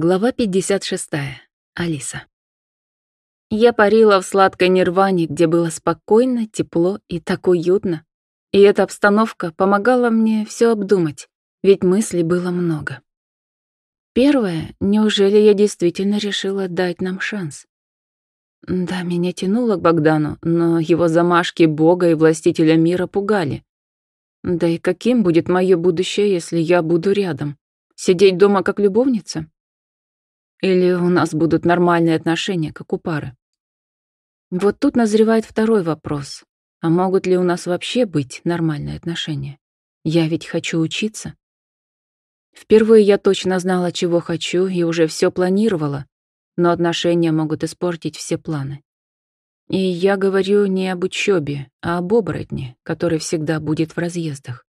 Глава 56. Алиса. Я парила в сладкой нирване, где было спокойно, тепло и так уютно. И эта обстановка помогала мне все обдумать, ведь мыслей было много. Первое, неужели я действительно решила дать нам шанс? Да, меня тянуло к Богдану, но его замашки бога и властителя мира пугали. Да и каким будет мое будущее, если я буду рядом? Сидеть дома как любовница? Или у нас будут нормальные отношения, как у пары? Вот тут назревает второй вопрос. А могут ли у нас вообще быть нормальные отношения? Я ведь хочу учиться. Впервые я точно знала, чего хочу, и уже все планировала, но отношения могут испортить все планы. И я говорю не об учебе, а об оборотне, который всегда будет в разъездах.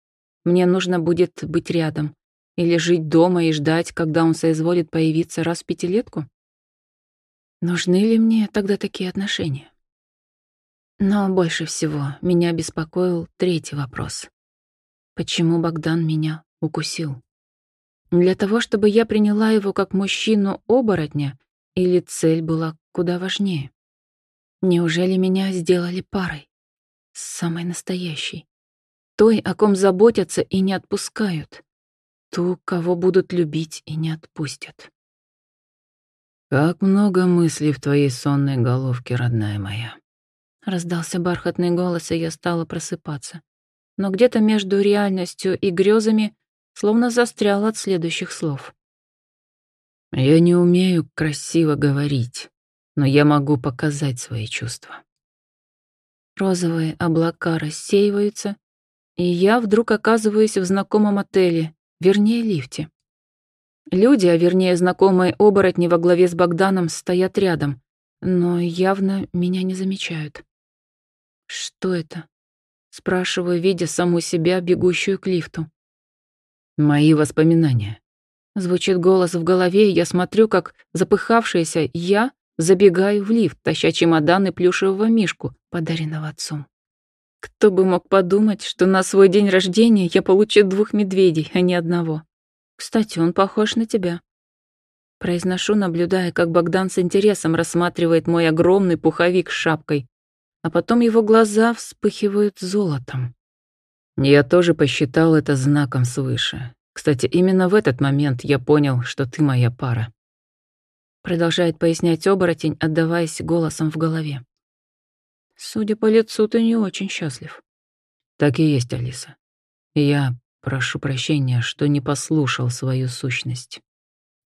Мне нужно будет быть рядом, или жить дома и ждать, когда он соизволит появиться раз в пятилетку? Нужны ли мне тогда такие отношения? Но больше всего меня беспокоил третий вопрос. Почему Богдан меня укусил? Для того, чтобы я приняла его как мужчину-оборотня, или цель была куда важнее? Неужели меня сделали парой? Самой настоящей. Той, о ком заботятся и не отпускают ту, кого будут любить и не отпустят. «Как много мыслей в твоей сонной головке, родная моя!» Раздался бархатный голос, и я стала просыпаться. Но где-то между реальностью и грезами словно застрял от следующих слов. «Я не умею красиво говорить, но я могу показать свои чувства». Розовые облака рассеиваются, и я вдруг оказываюсь в знакомом отеле, Вернее, лифте. Люди, а вернее знакомые оборотни во главе с Богданом, стоят рядом, но явно меня не замечают. «Что это?» — спрашиваю, видя саму себя, бегущую к лифту. «Мои воспоминания». Звучит голос в голове, и я смотрю, как запыхавшаяся я забегаю в лифт, таща чемодан и плюшевого мишку, подаренного отцом. Кто бы мог подумать, что на свой день рождения я получу двух медведей, а не одного. Кстати, он похож на тебя. Произношу, наблюдая, как Богдан с интересом рассматривает мой огромный пуховик с шапкой, а потом его глаза вспыхивают золотом. Я тоже посчитал это знаком свыше. Кстати, именно в этот момент я понял, что ты моя пара. Продолжает пояснять оборотень, отдаваясь голосом в голове. Судя по лицу, ты не очень счастлив. Так и есть, Алиса. я прошу прощения, что не послушал свою сущность.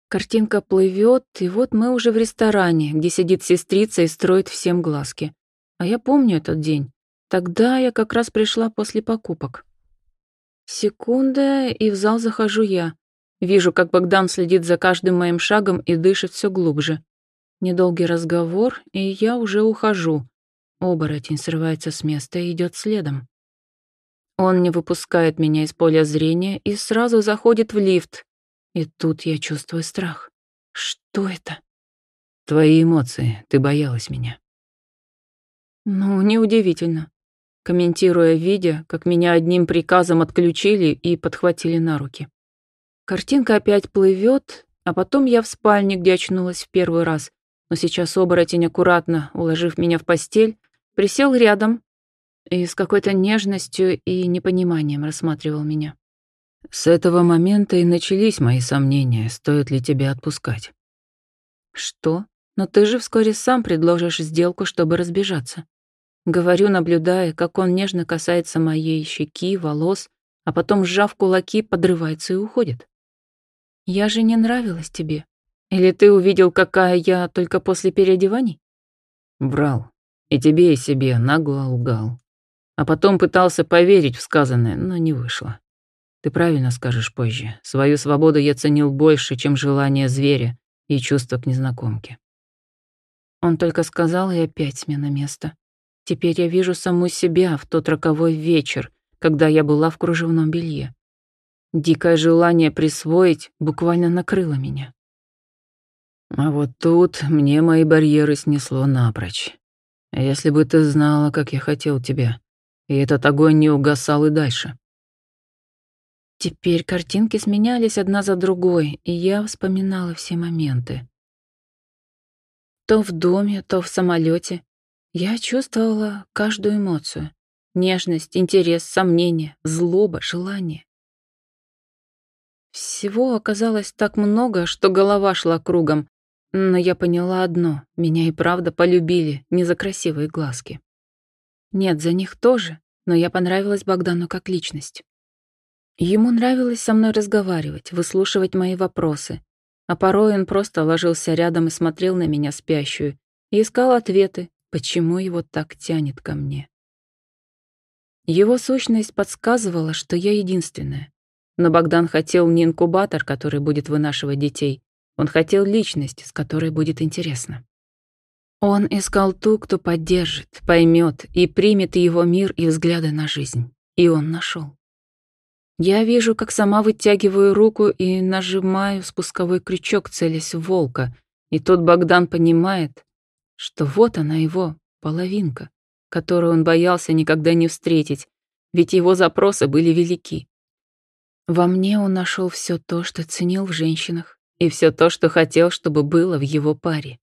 Картинка плывет, и вот мы уже в ресторане, где сидит сестрица и строит всем глазки. А я помню этот день. Тогда я как раз пришла после покупок. Секунда, и в зал захожу я. Вижу, как Богдан следит за каждым моим шагом и дышит все глубже. Недолгий разговор, и я уже ухожу. Оборотень срывается с места и идет следом. Он не выпускает меня из поля зрения и сразу заходит в лифт. И тут я чувствую страх. Что это? Твои эмоции. Ты боялась меня. Ну, неудивительно. Комментируя, видя, как меня одним приказом отключили и подхватили на руки. Картинка опять плывет, а потом я в спальне, где очнулась в первый раз, но сейчас оборотень аккуратно, уложив меня в постель, Присел рядом и с какой-то нежностью и непониманием рассматривал меня. С этого момента и начались мои сомнения, стоит ли тебя отпускать. Что? Но ты же вскоре сам предложишь сделку, чтобы разбежаться. Говорю, наблюдая, как он нежно касается моей щеки, волос, а потом, сжав кулаки, подрывается и уходит. Я же не нравилась тебе. Или ты увидел, какая я только после переодеваний? Врал. И тебе, и себе нагло лгал. А потом пытался поверить в сказанное, но не вышло. Ты правильно скажешь позже. Свою свободу я ценил больше, чем желание зверя и чувства к незнакомке. Он только сказал, и опять смена места. Теперь я вижу саму себя в тот роковой вечер, когда я была в кружевном белье. Дикое желание присвоить буквально накрыло меня. А вот тут мне мои барьеры снесло напрочь. Если бы ты знала, как я хотел тебя, и этот огонь не угасал и дальше. Теперь картинки сменялись одна за другой, и я вспоминала все моменты. То в доме, то в самолете. Я чувствовала каждую эмоцию. Нежность, интерес, сомнение, злоба, желание. Всего оказалось так много, что голова шла кругом. Но я поняла одно — меня и правда полюбили, не за красивые глазки. Нет, за них тоже, но я понравилась Богдану как личность. Ему нравилось со мной разговаривать, выслушивать мои вопросы. А порой он просто ложился рядом и смотрел на меня спящую и искал ответы, почему его так тянет ко мне. Его сущность подсказывала, что я единственная. Но Богдан хотел не инкубатор, который будет вынашивать детей. Он хотел личность, с которой будет интересно. Он искал ту, кто поддержит, поймет и примет его мир и взгляды на жизнь. И он нашел. Я вижу, как сама вытягиваю руку и нажимаю спусковой крючок, целясь в волка. И тут Богдан понимает, что вот она его половинка, которую он боялся никогда не встретить, ведь его запросы были велики. Во мне он нашел все то, что ценил в женщинах, и все то, что хотел, чтобы было в его паре.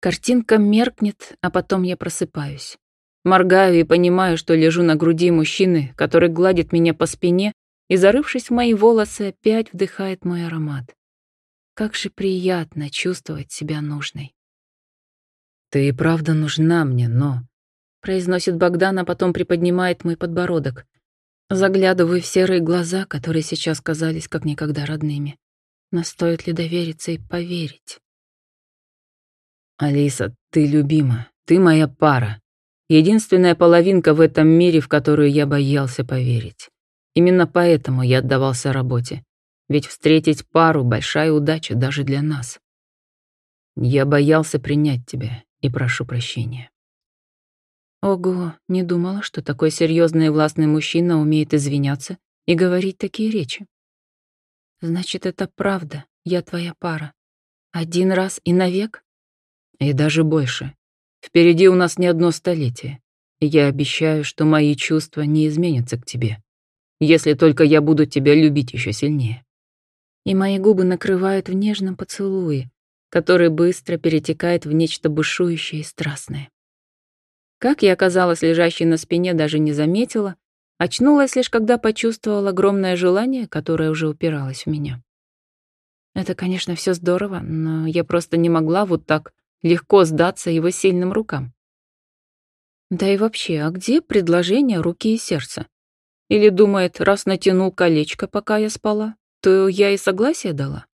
Картинка меркнет, а потом я просыпаюсь. Моргаю и понимаю, что лежу на груди мужчины, который гладит меня по спине и, зарывшись в мои волосы, опять вдыхает мой аромат. Как же приятно чувствовать себя нужной. «Ты и правда нужна мне, но...» произносит Богдан, а потом приподнимает мой подбородок. Заглядываю в серые глаза, которые сейчас казались как никогда родными. Но стоит ли довериться и поверить? «Алиса, ты любима, ты моя пара. Единственная половинка в этом мире, в которую я боялся поверить. Именно поэтому я отдавался работе. Ведь встретить пару — большая удача даже для нас. Я боялся принять тебя и прошу прощения. Ого, не думала, что такой серьезный и властный мужчина умеет извиняться и говорить такие речи. Значит, это правда, я твоя пара. Один раз и навек? И даже больше. Впереди у нас не одно столетие. Я обещаю, что мои чувства не изменятся к тебе. Если только я буду тебя любить еще сильнее. И мои губы накрывают в нежном поцелуе, который быстро перетекает в нечто бушующее и страстное. Как я оказалась лежащей на спине, даже не заметила. Очнулась лишь, когда почувствовала огромное желание, которое уже упиралось в меня. Это, конечно, все здорово, но я просто не могла вот так легко сдаться его сильным рукам. Да и вообще, а где предложение руки и сердца? Или думает, раз натянул колечко, пока я спала, то я и согласие дала?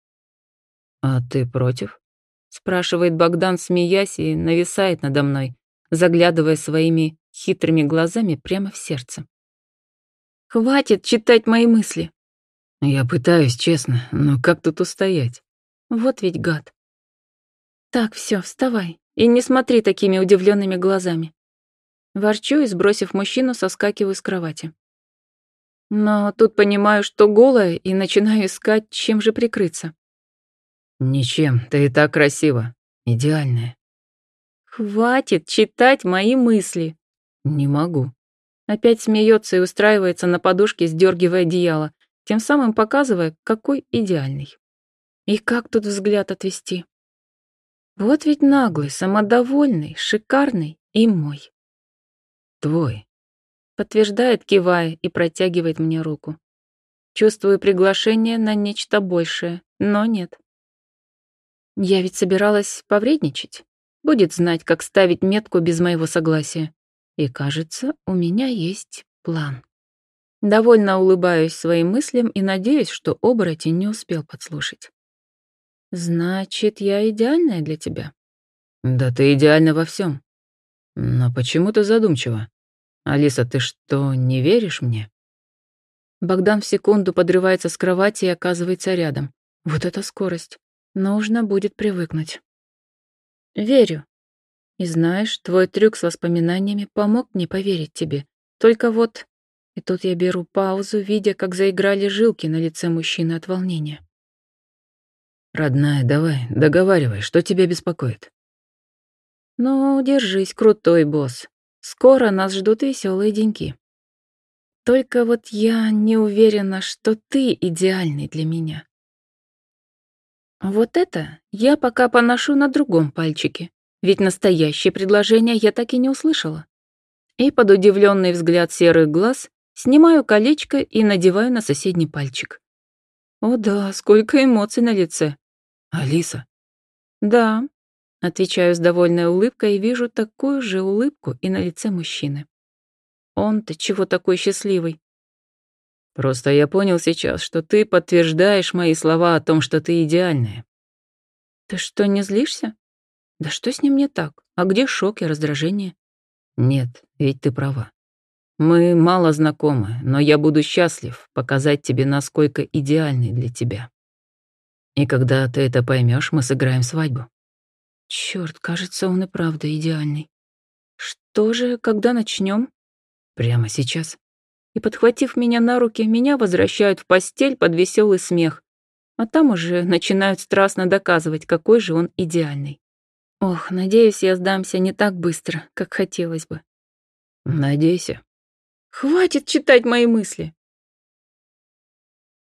«А ты против?» — спрашивает Богдан, смеясь, и нависает надо мной, заглядывая своими хитрыми глазами прямо в сердце. «Хватит читать мои мысли!» «Я пытаюсь, честно, но как тут устоять?» «Вот ведь гад!» «Так, все, вставай, и не смотри такими удивленными глазами!» Ворчу и, сбросив мужчину, соскакиваю с кровати. Но тут понимаю, что голая, и начинаю искать, чем же прикрыться. «Ничем, ты и так красива, идеальная». Хватит читать мои мысли. Не могу. Опять смеется и устраивается на подушке, сдергивая одеяло, тем самым показывая, какой идеальный. И как тут взгляд отвести? Вот ведь наглый, самодовольный, шикарный и мой. Твой. Подтверждает, кивая, и протягивает мне руку. Чувствую приглашение на нечто большее, но нет. Я ведь собиралась повредничать. Будет знать, как ставить метку без моего согласия. И кажется, у меня есть план. Довольно улыбаюсь своим мыслям и надеюсь, что оборотень не успел подслушать. Значит, я идеальная для тебя? Да ты идеальна во всем. Но почему ты задумчива? Алиса, ты что, не веришь мне? Богдан в секунду подрывается с кровати и оказывается рядом. Вот это скорость. Нужно будет привыкнуть. Верю. И знаешь, твой трюк с воспоминаниями помог мне поверить тебе. Только вот... И тут я беру паузу, видя, как заиграли жилки на лице мужчины от волнения. «Родная, давай, договаривай, что тебя беспокоит?» «Ну, держись, крутой босс. Скоро нас ждут веселые деньки». Только вот я не уверена, что ты идеальный для меня. Вот это я пока поношу на другом пальчике, ведь настоящее предложение я так и не услышала. И под удивленный взгляд серых глаз снимаю колечко и надеваю на соседний пальчик. О да, сколько эмоций на лице. Алиса. Да, отвечаю с довольной улыбкой и вижу такую же улыбку и на лице мужчины. Он-то чего такой счастливый? Просто я понял сейчас, что ты подтверждаешь мои слова о том, что ты идеальная. Ты что, не злишься? Да что с ним не так? А где шок и раздражение? Нет, ведь ты права. Мы мало знакомы, но я буду счастлив показать тебе, насколько идеальный для тебя. И когда ты это поймешь, мы сыграем свадьбу. Черт, кажется, он и правда идеальный. Что же, когда начнем? Прямо сейчас. И, подхватив меня на руки, меня возвращают в постель под веселый смех. А там уже начинают страстно доказывать, какой же он идеальный. Ох, надеюсь, я сдамся не так быстро, как хотелось бы. Надейся. Хватит читать мои мысли.